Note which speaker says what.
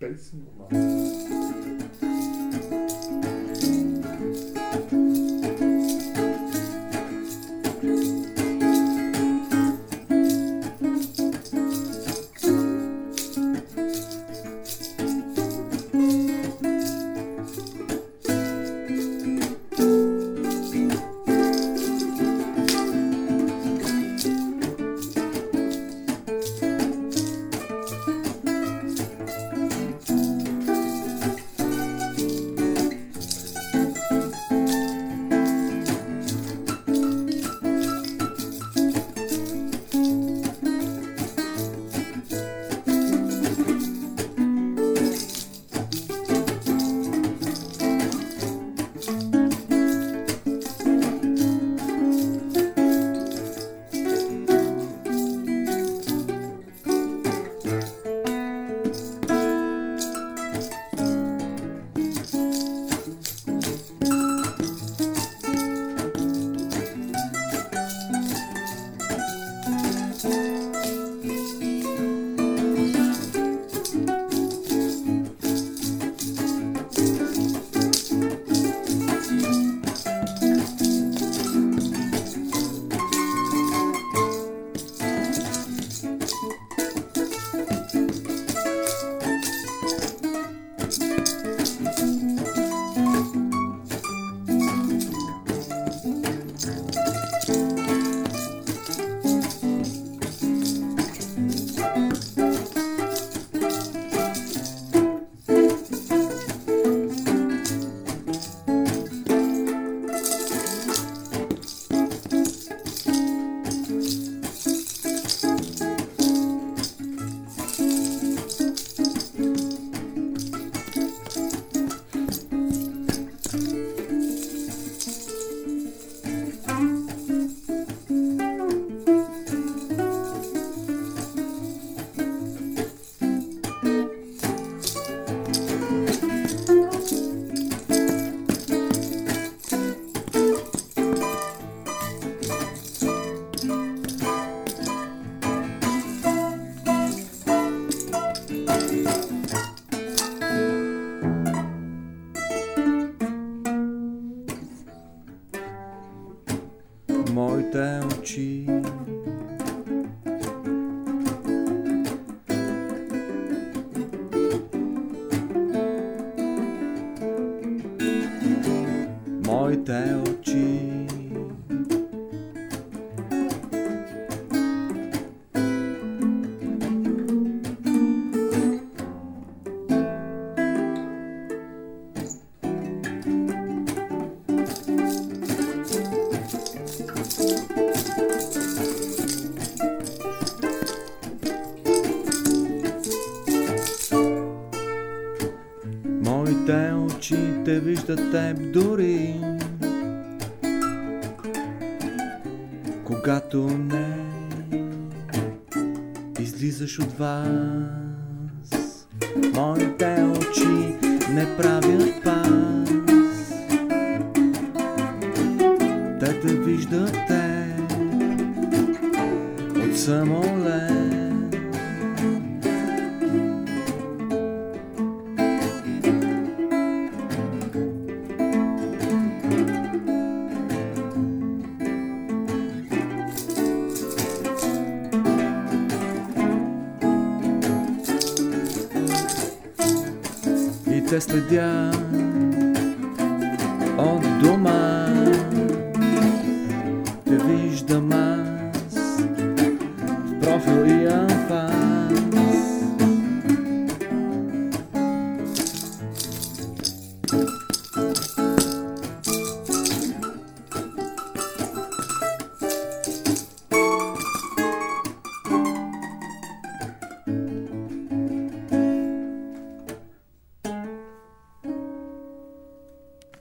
Speaker 1: belísimo.
Speaker 2: Моите очи. Моите очи. Те виждат теб дори Когато не излизаш от вас Моите очи не правят пас те следя от дома. Те виждам аз в профил и аз.